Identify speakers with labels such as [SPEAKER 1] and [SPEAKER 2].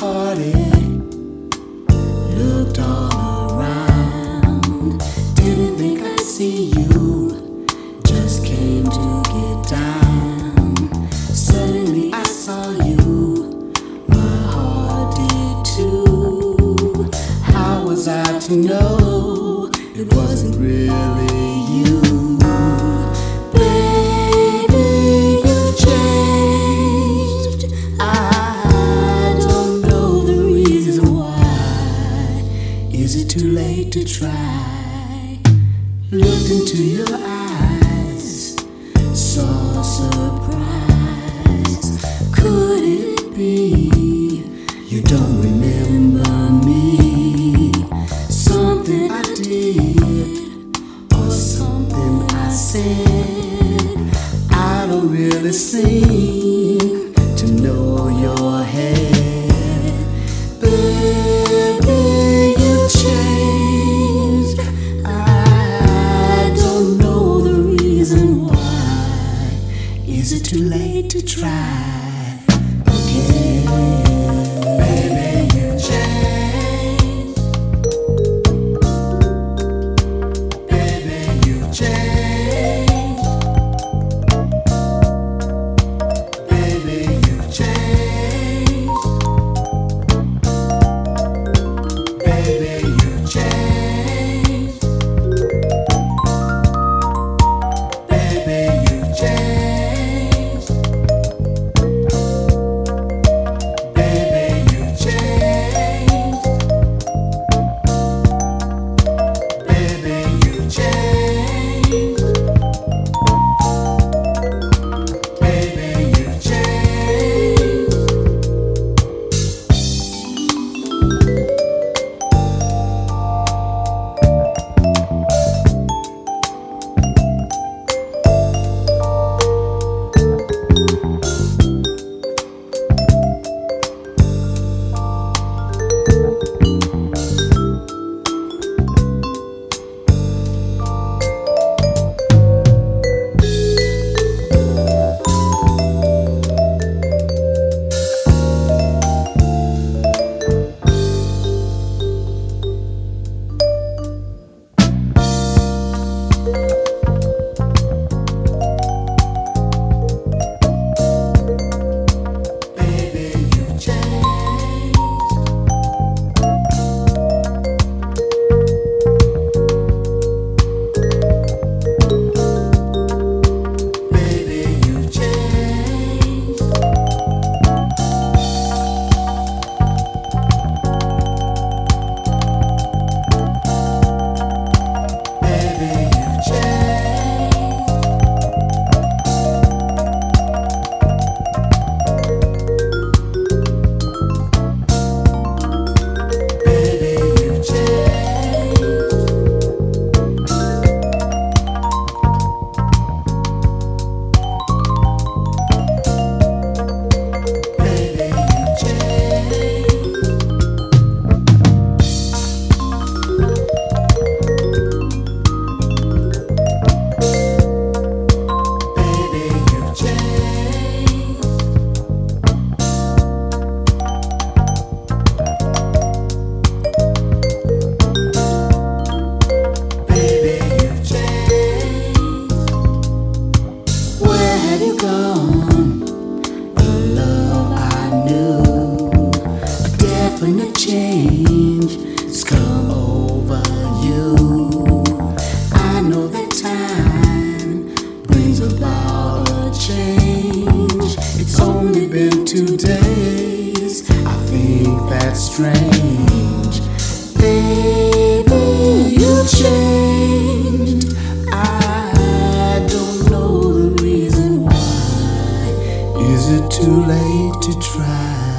[SPEAKER 1] party. Looked all around. Didn't think I'd see you. Just came to get down. Suddenly I saw you. My heart did too. How was I to know it wasn't really Is it too late to try? Looked into your eyes, saw surprise. Could it be you don't remember me? Something I did or something I said. I don't really seem Try. Change has come over you. I know that time brings about a change. It's only been two days. I think that's strange. Baby, you changed. I don't know the reason why. Is it too late to try?